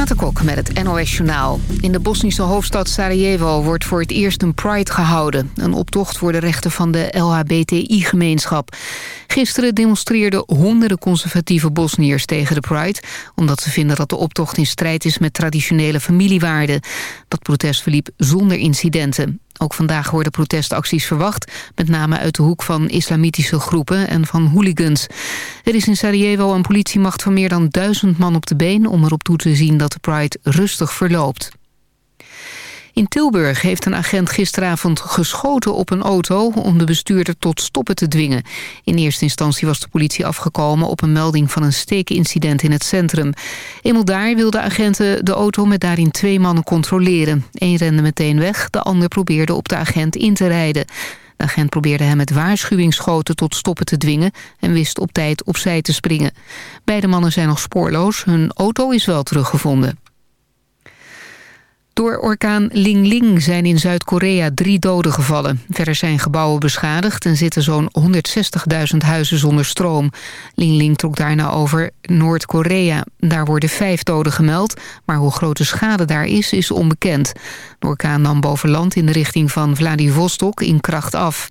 Renate Kok met het NOS Journaal. In de Bosnische hoofdstad Sarajevo wordt voor het eerst een Pride gehouden. Een optocht voor de rechten van de LHBTI-gemeenschap. Gisteren demonstreerden honderden conservatieve Bosniërs tegen de Pride... omdat ze vinden dat de optocht in strijd is met traditionele familiewaarden. Dat protest verliep zonder incidenten. Ook vandaag worden protestacties verwacht, met name uit de hoek van islamitische groepen en van hooligans. Er is in Sarajevo een politiemacht van meer dan duizend man op de been om erop toe te zien dat de Pride rustig verloopt. In Tilburg heeft een agent gisteravond geschoten op een auto... om de bestuurder tot stoppen te dwingen. In eerste instantie was de politie afgekomen... op een melding van een steekincident in het centrum. Eenmaal daar wilden agenten de auto met daarin twee mannen controleren. Eén rende meteen weg, de ander probeerde op de agent in te rijden. De agent probeerde hem met waarschuwingsschoten tot stoppen te dwingen... en wist op tijd opzij te springen. Beide mannen zijn nog spoorloos. Hun auto is wel teruggevonden. Door orkaan Ling Ling zijn in Zuid-Korea drie doden gevallen. Verder zijn gebouwen beschadigd en zitten zo'n 160.000 huizen zonder stroom. Ling Ling trok daarna over Noord-Korea. Daar worden vijf doden gemeld, maar hoe groot de schade daar is, is onbekend. De orkaan nam boven land in de richting van Vladivostok in kracht af.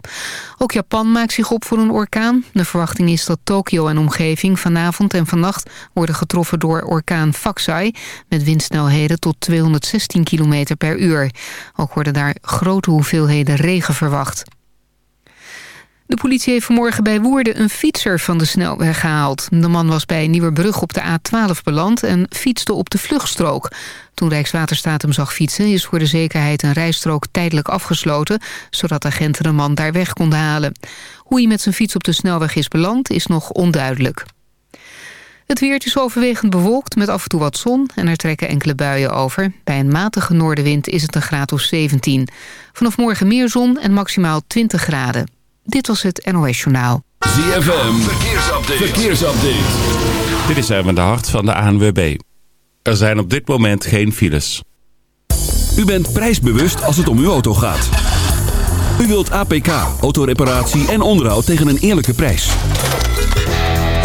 Ook Japan maakt zich op voor een orkaan. De verwachting is dat Tokio en omgeving vanavond en vannacht worden getroffen door orkaan Faxai... met windsnelheden tot 216 km per uur. Ook worden daar grote hoeveelheden regen verwacht. De politie heeft vanmorgen bij Woerden een fietser van de snelweg gehaald. De man was bij Nieuwerbrug op de A12 beland en fietste op de vluchtstrook. Toen Rijkswaterstaat hem zag fietsen is voor de zekerheid een rijstrook tijdelijk afgesloten... zodat agenten de man daar weg konden halen. Hoe hij met zijn fiets op de snelweg is beland is nog onduidelijk. Het weer is overwegend bewolkt met af en toe wat zon en er trekken enkele buien over. Bij een matige noordenwind is het een graad of 17. Vanaf morgen meer zon en maximaal 20 graden. Dit was het NOS Journaal. ZFM, verkeersupdate. verkeersupdate. Dit is even de hart van de ANWB. Er zijn op dit moment geen files. U bent prijsbewust als het om uw auto gaat. U wilt APK, autoreparatie en onderhoud tegen een eerlijke prijs.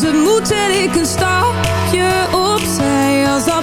Ze moeten ik een stapje opzij. Als dat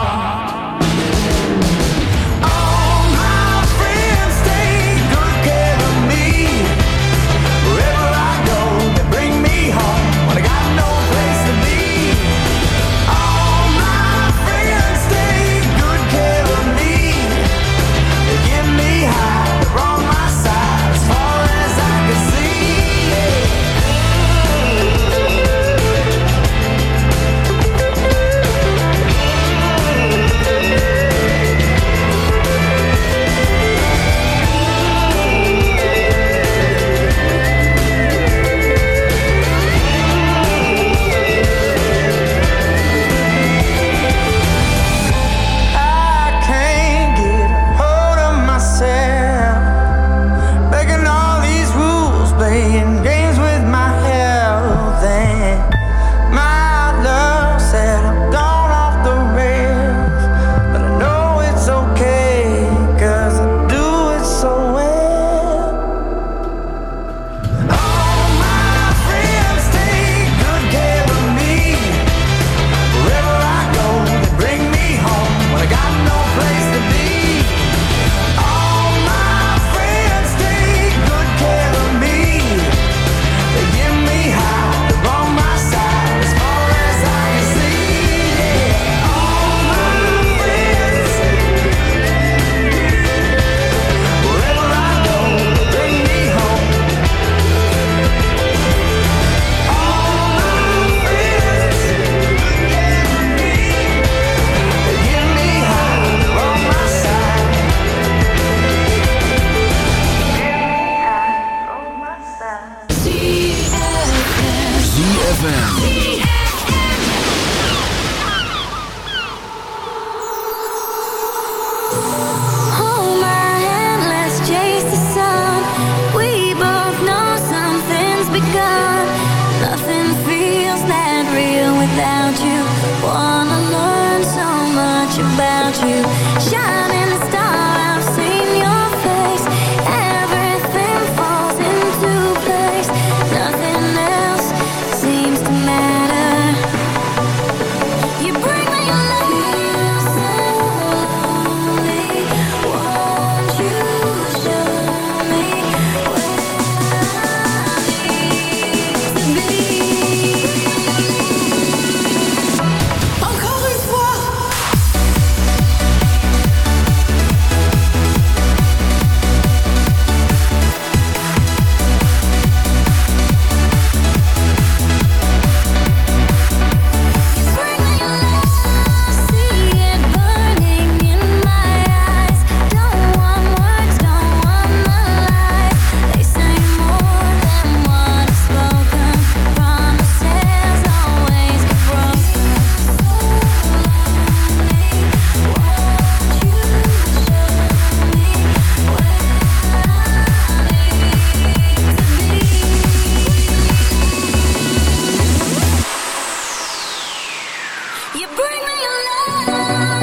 You bring me love.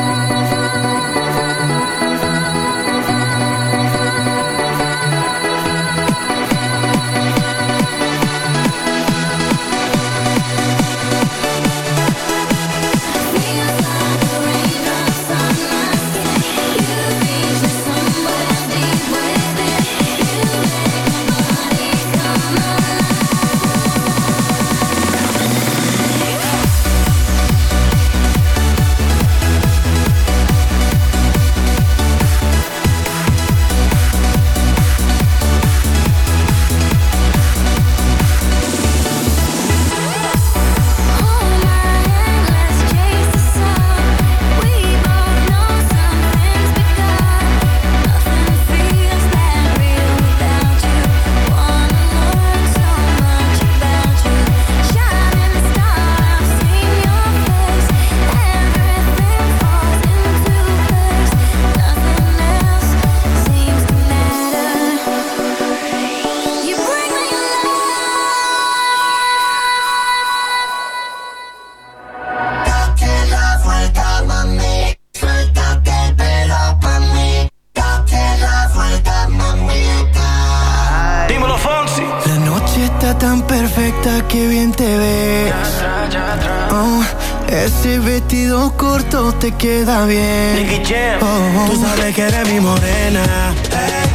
queda bien. Oh, oh. Tú sabes que eres mi morena.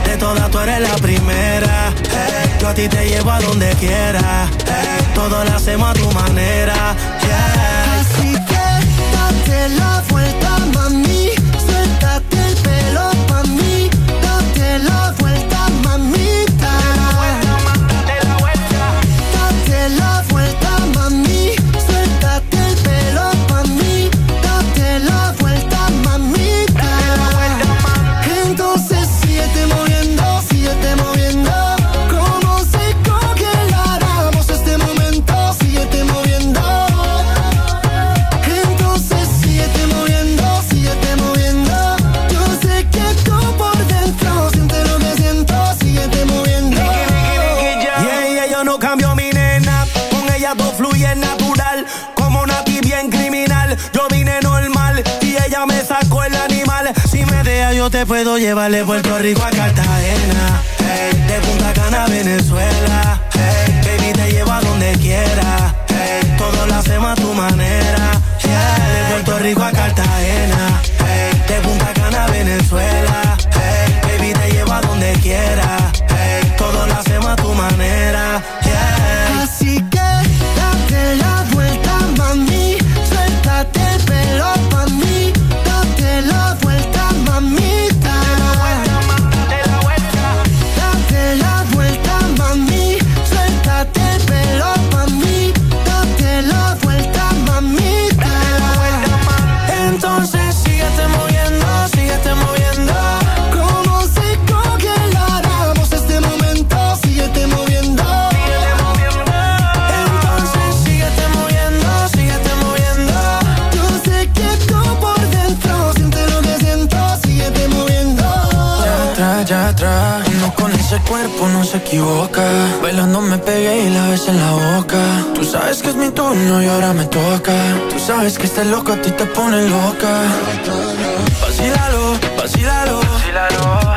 De todas tú eres la primera. Yo a ti te llevo a donde quiera. Todo lo hacemos a tu hace loco, a ti te pone loca. Vacílalo, vacílalo.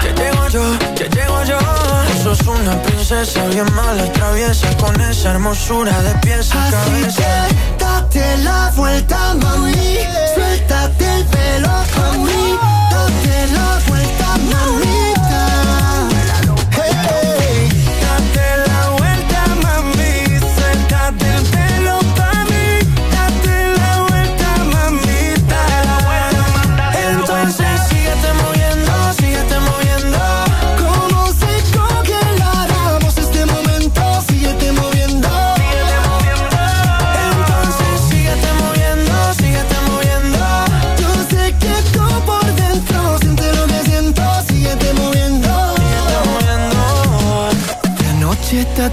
Que llego yo, que llego yo. Tú sos una princesa bien mala, traviesa con esa hermosura de pies a cabeza. Date la vuelta, mami. Suéltate el pelo, mami. Date la vuelta, mami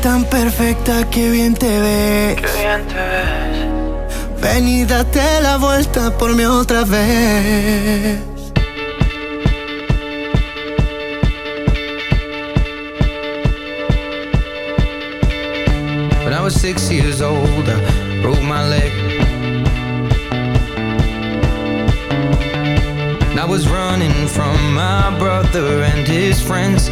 tan perfecta que bien te Ven y date la vuelta por mí otra vez. When I was six years old, I broke my leg. And I was running from my brother and his friends.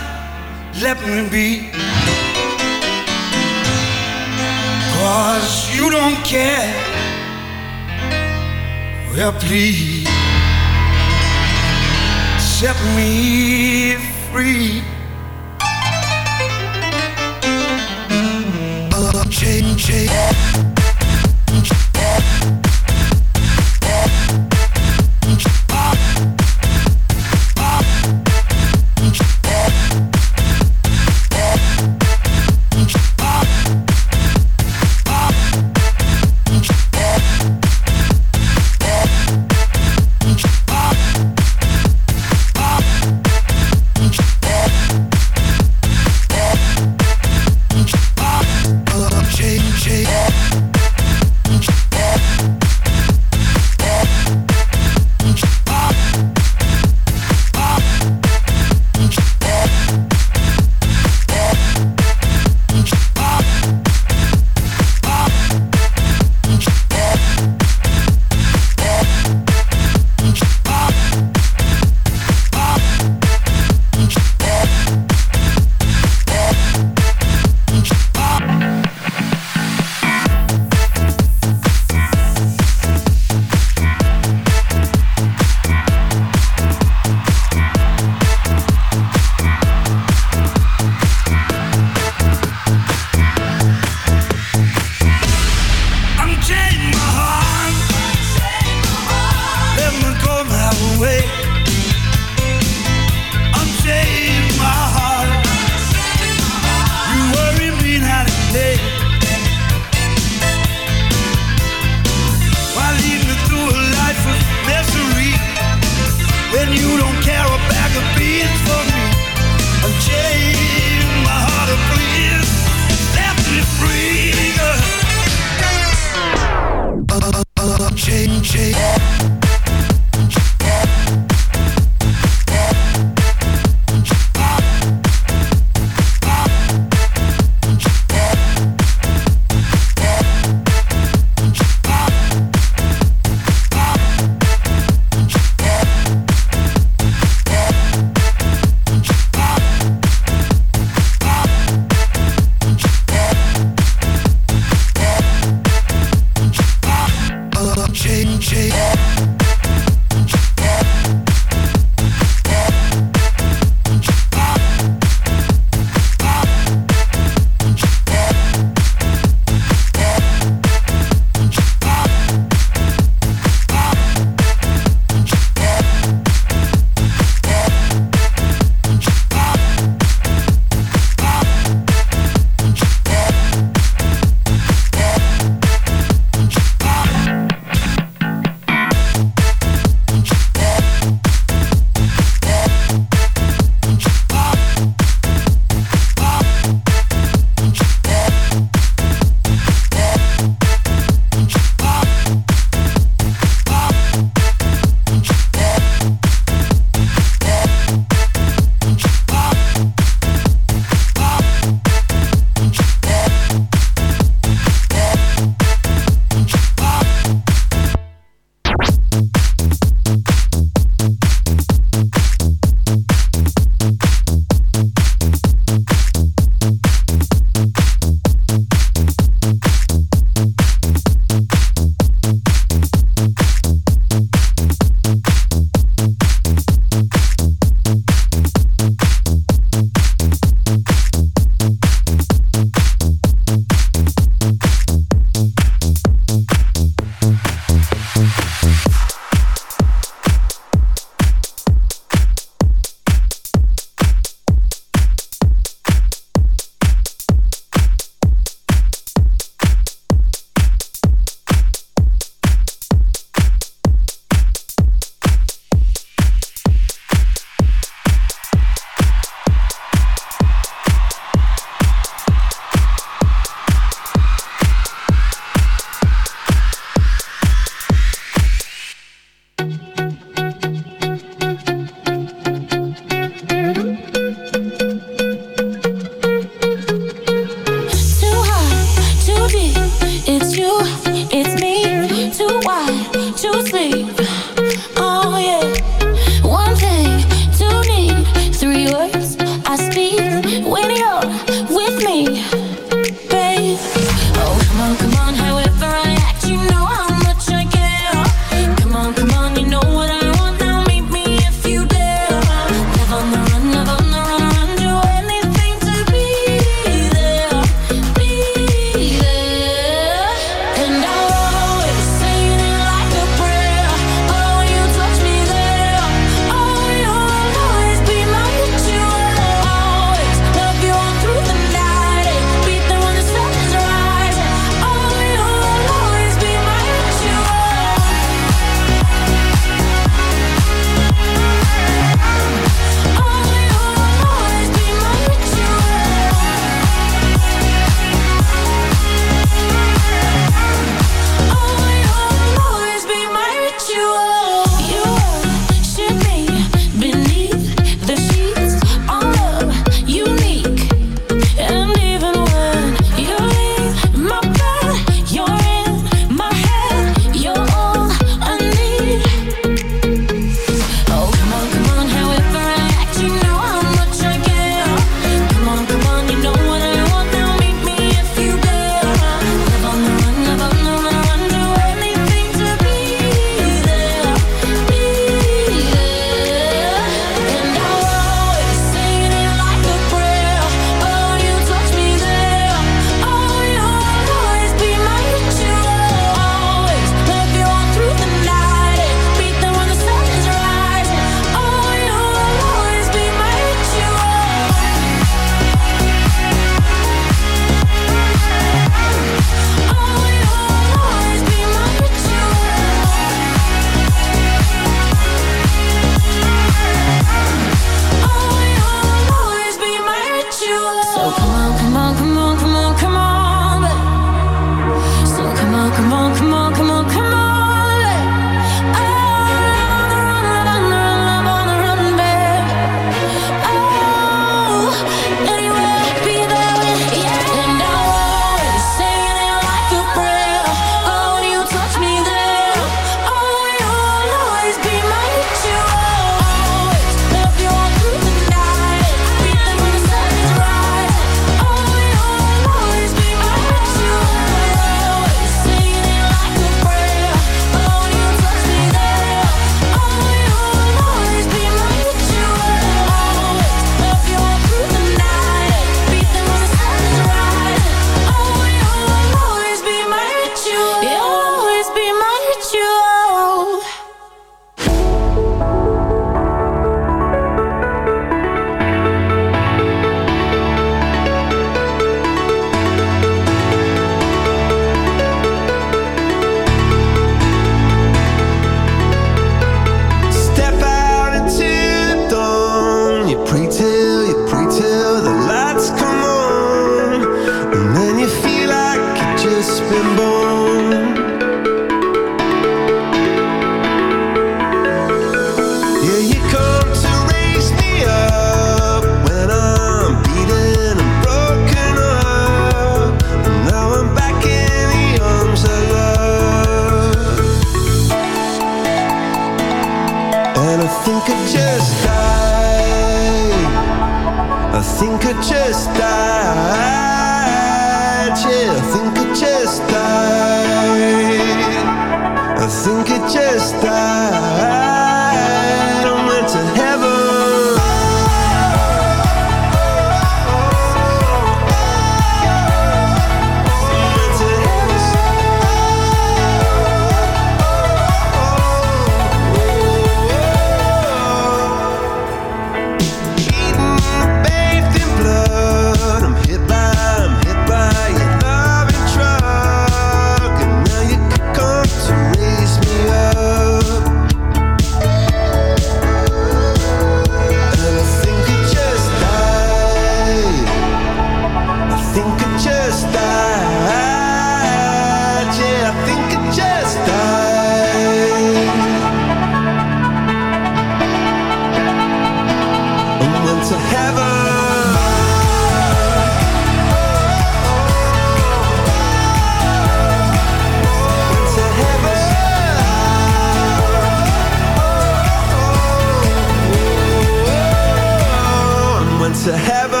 to heaven.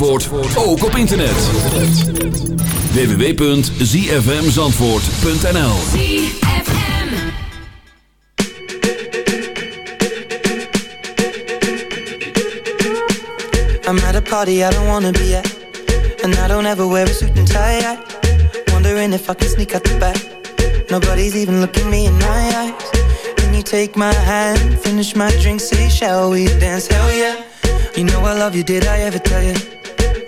Zandvoort ook op internet. www.zfmzandvoort.nl I'm at a party I don't wanna be at And I don't ever wear a suit and tie. Wondering if I can sneak out the back. Nobody's even looking me in my eyes. Can you take my hand, finish my drink, say shall we dance, hell yeah. You know I love you, did I ever tell you?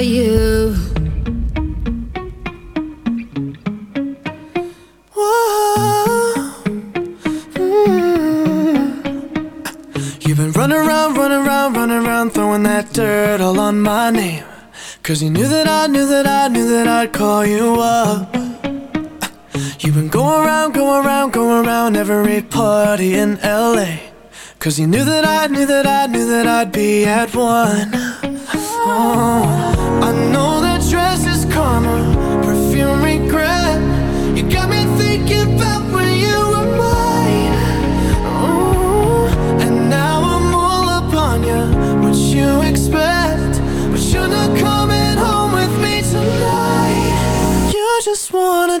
One's for you. Mm. You've been running around, running around, running around, throwing that dirt all on my name. Cause you knew that I knew that I knew that I'd call you up. You've been going around, going around, going around every party in LA. Cause you knew that I knew that I knew that I'd be at one. Oh, just wanna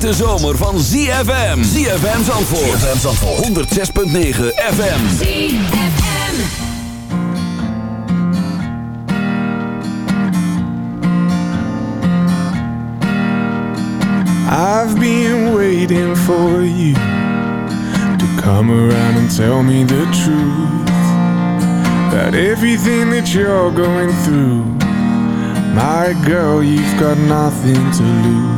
Hete zomer van ZFM. ZFM Zandvoort. ZFM Zandvoort. 106.9 FM. ZFM. I've been waiting for you to come around and tell me the truth about everything that you're going through. My girl, you've got nothing to lose.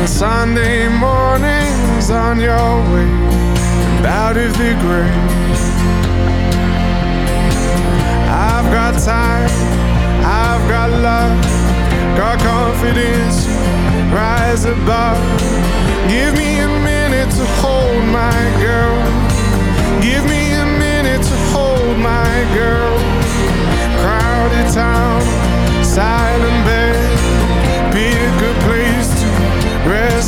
and Sunday mornings on your way and out of the grave. I've got time, I've got love, got confidence, rise above. Give me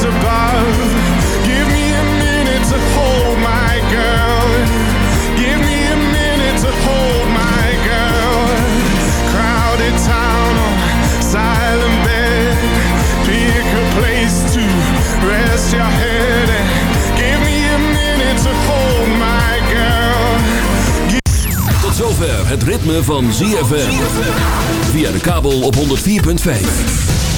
Give me a minute to hold my girl. Give me a minute to hold my girl. Crowded town, silent bed. Pick a place to rest your head. Give me a minute to hold my girl. Tot zover het ritme van ZFM. Via de kabel op 104.5.